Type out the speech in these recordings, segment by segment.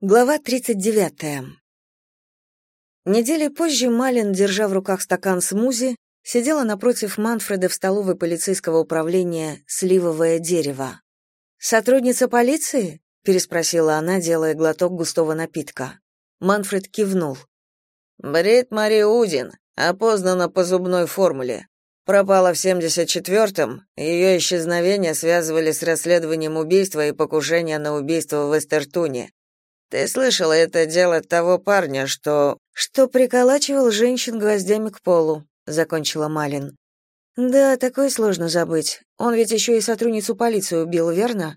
Глава 39. Недели позже Малин, держа в руках стакан смузи, сидела напротив Манфреда в столовой полицейского управления «Сливовое дерево». «Сотрудница полиции?» — переспросила она, делая глоток густого напитка. Манфред кивнул. «Брит Мари Удин, опознана по зубной формуле. Пропала в 74-м, ее исчезновение связывали с расследованием убийства и покушения на убийство в Эстертуне. Ты слышала это дело того парня, что что приколачивал женщин гвоздями к полу, закончила Малин. Да, такое сложно забыть. Он ведь еще и сотрудницу полиции убил, верно?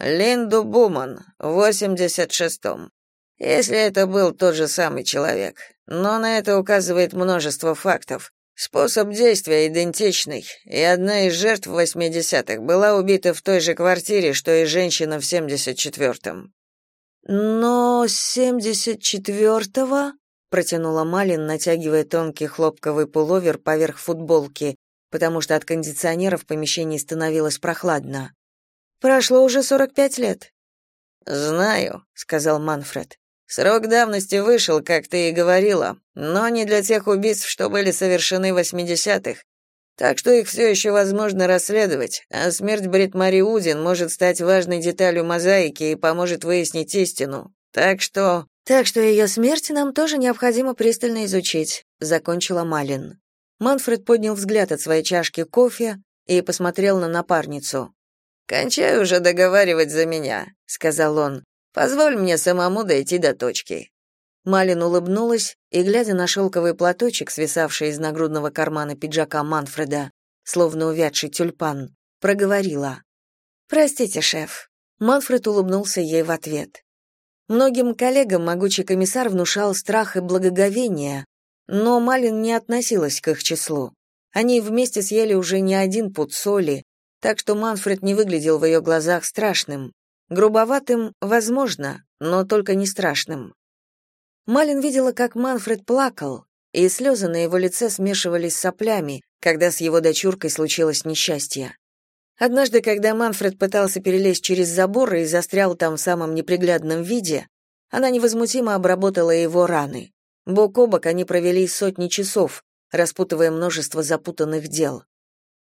Линду Буман в 86-м. Если это был тот же самый человек. Но на это указывает множество фактов. Способ действия идентичный, и одна из жертв в 80-х была убита в той же квартире, что и женщина в 74-м. Но семьдесят четвертого, протянула Малин, натягивая тонкий хлопковый пуловер поверх футболки, потому что от кондиционера в помещении становилось прохладно. Прошло уже сорок пять лет. Знаю, сказал Манфред. Срок давности вышел, как ты и говорила, но не для тех убийств, что были совершены в восьмидесятых. Так что их все еще возможно расследовать, а смерть Брит Мари Удин может стать важной деталью мозаики и поможет выяснить истину. Так что... Так что ее смерть нам тоже необходимо пристально изучить, закончила Малин. Манфред поднял взгляд от своей чашки кофе и посмотрел на напарницу. «Кончай уже договаривать за меня», — сказал он. «Позволь мне самому дойти до точки». Малин улыбнулась и, глядя на шелковый платочек, свисавший из нагрудного кармана пиджака Манфреда, словно увядший тюльпан, проговорила. «Простите, шеф». Манфред улыбнулся ей в ответ. Многим коллегам могучий комиссар внушал страх и благоговение, но Малин не относилась к их числу. Они вместе съели уже не один пуд соли, так что Манфред не выглядел в ее глазах страшным. Грубоватым, возможно, но только не страшным. Малин видела, как Манфред плакал, и слезы на его лице смешивались с соплями, когда с его дочуркой случилось несчастье. Однажды, когда Манфред пытался перелезть через забор и застрял там в самом неприглядном виде, она невозмутимо обработала его раны. Бок о бок они провели сотни часов, распутывая множество запутанных дел.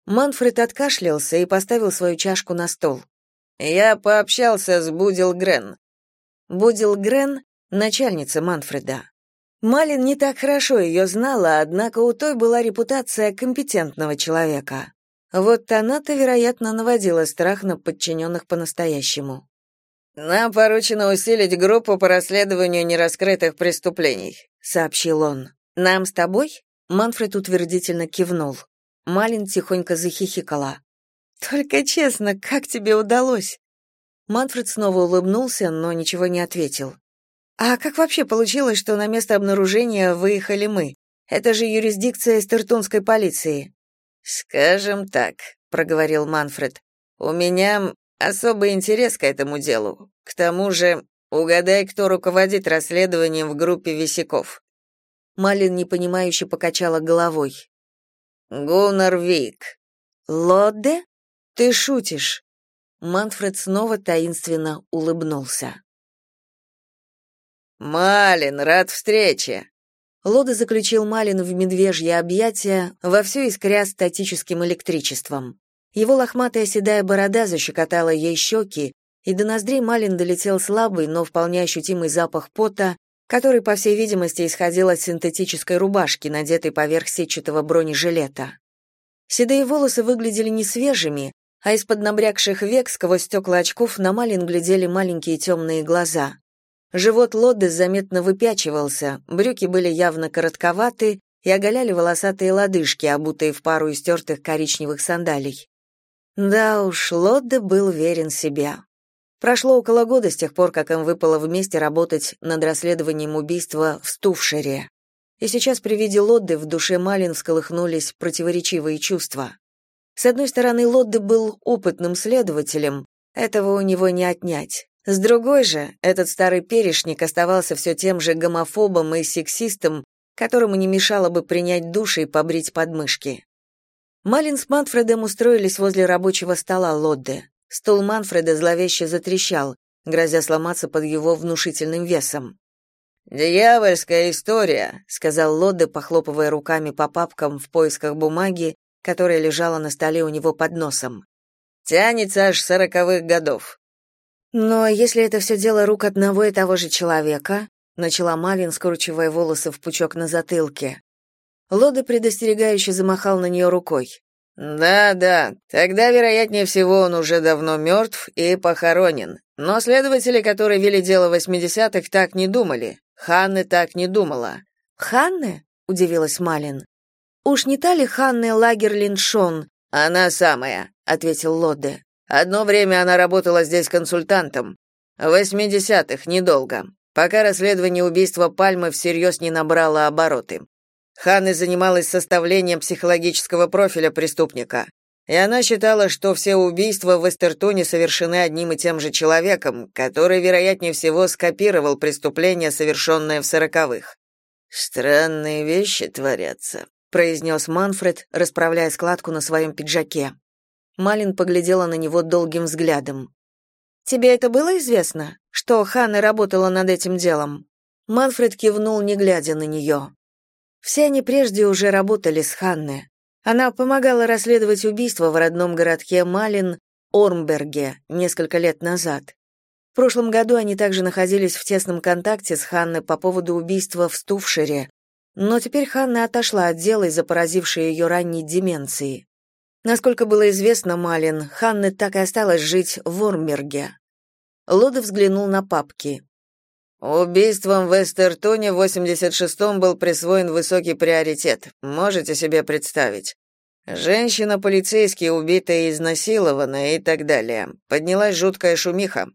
Манфред откашлялся и поставил свою чашку на стол. «Я пообщался с Будил Грен». Будил Грен начальница Манфреда. Малин не так хорошо ее знала, однако у той была репутация компетентного человека. Вот она-то, вероятно, наводила страх на подчиненных по-настоящему. «Нам поручено усилить группу по расследованию нераскрытых преступлений», — сообщил он. «Нам с тобой?» — Манфред утвердительно кивнул. Малин тихонько захихикала. «Только честно, как тебе удалось?» Манфред снова улыбнулся, но ничего не ответил. А как вообще получилось, что на место обнаружения выехали мы? Это же юрисдикция Стертунской полиции. Скажем так, проговорил Манфред. У меня особый интерес к этому делу. К тому же, угадай, кто руководит расследованием в группе висяков. Малин непонимающе покачала головой. Гуннар Вик. Лодде? Ты шутишь? Манфред снова таинственно улыбнулся. Малин, рад встрече. Лода заключил Малин в медвежье объятия, вовсю искря статическим электричеством. Его лохматая седая борода защекотала ей щеки, и до ноздрей Малин долетел слабый, но вполне ощутимый запах пота, который, по всей видимости, исходил от синтетической рубашки, надетой поверх сетчатого бронежилета. Седые волосы выглядели не свежими, а из-под набрякших век сквозь стекла очков на Малин глядели маленькие темные глаза. Живот Лодды заметно выпячивался, брюки были явно коротковаты и оголяли волосатые лодыжки, обутые в пару истертых коричневых сандалий. Да уж, Лодде был верен себе. Прошло около года с тех пор, как им выпало вместе работать над расследованием убийства в Стувшере. И сейчас при виде Лодды в душе Малин всколыхнулись противоречивые чувства. С одной стороны, Лодде был опытным следователем, этого у него не отнять. С другой же, этот старый перешник оставался все тем же гомофобом и сексистом, которому не мешало бы принять душ и побрить подмышки. Малин с Манфредом устроились возле рабочего стола Лодде. Стол Манфреда зловеще затрещал. грозя сломаться под его внушительным весом. «Дьявольская история», — сказал Лодде, похлопывая руками по папкам в поисках бумаги, которая лежала на столе у него под носом. «Тянется аж сороковых годов». «Но если это все дело рук одного и того же человека», — начала Малин, скручивая волосы в пучок на затылке. Лодде предостерегающе замахал на нее рукой. Да-да, тогда, вероятнее всего, он уже давно мертв и похоронен. Но следователи, которые вели дело в 80-х, так не думали. Ханны так не думала. Ханны? удивилась Малин. Уж не та ли Ханны Лагерлиншон? Она самая, ответил Лодде. Одно время она работала здесь консультантом. В 80-х недолго, пока расследование убийства Пальмы всерьез не набрало обороты. Ханна занималась составлением психологического профиля преступника, и она считала, что все убийства в Эстертоне совершены одним и тем же человеком, который, вероятнее всего, скопировал преступление, совершенное в сороковых. «Странные вещи творятся», — произнес Манфред, расправляя складку на своем пиджаке. Малин поглядела на него долгим взглядом. «Тебе это было известно, что Ханна работала над этим делом?» Манфред кивнул, не глядя на нее. Все они прежде уже работали с Ханне. Она помогала расследовать убийство в родном городке Малин, Ормберге, несколько лет назад. В прошлом году они также находились в тесном контакте с Ханной по поводу убийства в Стувшере, но теперь Ханна отошла от дела из-за поразившей ее ранней деменции. Насколько было известно Малин, Ханна так и осталась жить в Ормберге. Лода взглянул на папки. Убийством в Эстертоне в 86-м был присвоен высокий приоритет. Можете себе представить? Женщина полицейский убитая и изнасилована и так далее. Поднялась жуткая шумиха.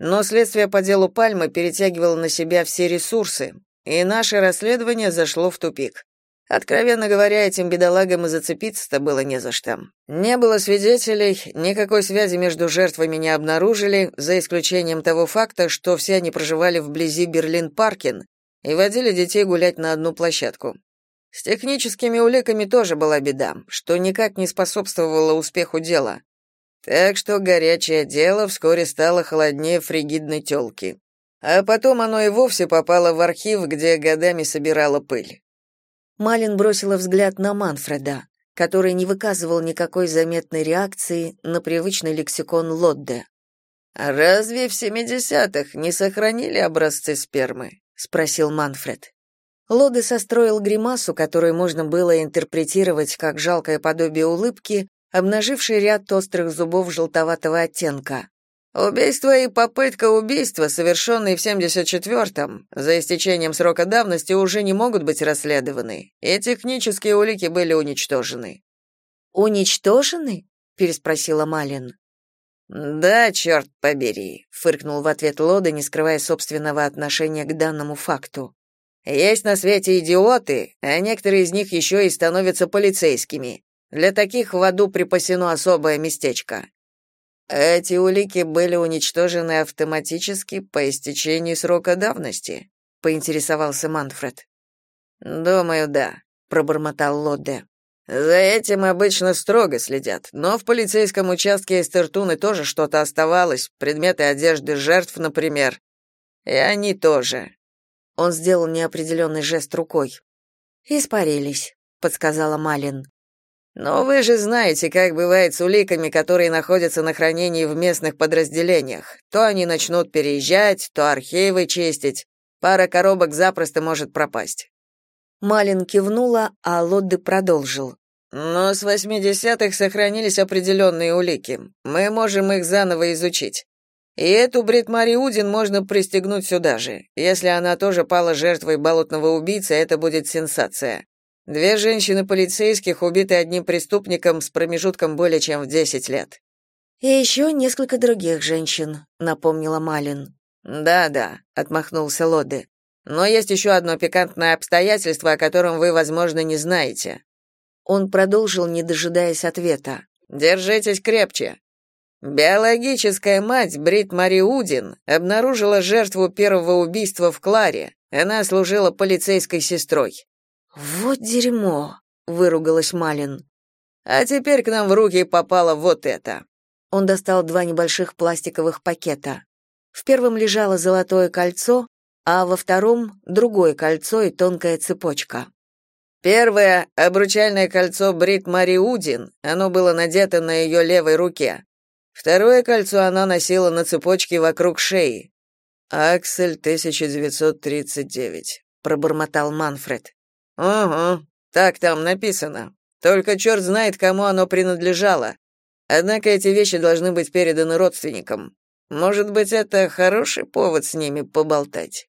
Но следствие по делу Пальмы перетягивало на себя все ресурсы, и наше расследование зашло в тупик. Откровенно говоря, этим бедолагам и зацепиться-то было не за что. Не было свидетелей, никакой связи между жертвами не обнаружили, за исключением того факта, что все они проживали вблизи Берлин-Паркин и водили детей гулять на одну площадку. С техническими уликами тоже была беда, что никак не способствовало успеху дела. Так что горячее дело вскоре стало холоднее фригидной тёлки. А потом оно и вовсе попало в архив, где годами собирало пыль. Малин бросила взгляд на Манфреда, который не выказывал никакой заметной реакции на привычный лексикон Лодде. «А разве в семидесятых не сохранили образцы спермы?» — спросил Манфред. Лодде состроил гримасу, которую можно было интерпретировать как жалкое подобие улыбки, обнаживший ряд острых зубов желтоватого оттенка. Убийство и попытка убийства, совершенные в 74-м, за истечением срока давности уже не могут быть расследованы, и технические улики были уничтожены. Уничтожены? переспросила Малин. Да, черт побери, фыркнул в ответ Лода, не скрывая собственного отношения к данному факту. Есть на свете идиоты, а некоторые из них еще и становятся полицейскими. Для таких в аду припасено особое местечко. Эти улики были уничтожены автоматически по истечении срока давности, поинтересовался Манфред. Думаю, да, пробормотал Лодде. За этим обычно строго следят, но в полицейском участке Эстертуны тоже что-то оставалось, предметы одежды жертв, например. И они тоже. Он сделал неопределенный жест рукой. Испарились, подсказала Малин. Но вы же знаете, как бывает с уликами, которые находятся на хранении в местных подразделениях. То они начнут переезжать, то архивы чистить. Пара коробок запросто может пропасть. Малин кивнула, а Лодды продолжил. Но с 80-х сохранились определенные улики. Мы можем их заново изучить. И эту Брит Мари Удин можно пристегнуть сюда же. Если она тоже пала жертвой болотного убийцы, это будет сенсация. Две женщины-полицейских убиты одним преступником с промежутком более чем в 10 лет. И еще несколько других женщин, напомнила Малин. Да-да, отмахнулся Лоды. Но есть еще одно пикантное обстоятельство, о котором вы, возможно, не знаете. Он продолжил, не дожидаясь ответа. Держитесь крепче. Биологическая мать Брит Мари Удин обнаружила жертву первого убийства в Кларе. Она служила полицейской сестрой. Вот дерьмо, выругалась Малин. А теперь к нам в руки попало вот это. Он достал два небольших пластиковых пакета. В первом лежало золотое кольцо, а во втором — другое кольцо и тонкая цепочка. Первое — обручальное кольцо Брит Мари Удин, оно было надето на ее левой руке. Второе кольцо она носила на цепочке вокруг шеи. «Аксель 1939», — пробормотал Манфред. «Угу, так там написано. Только черт знает, кому оно принадлежало. Однако эти вещи должны быть переданы родственникам. Может быть, это хороший повод с ними поболтать».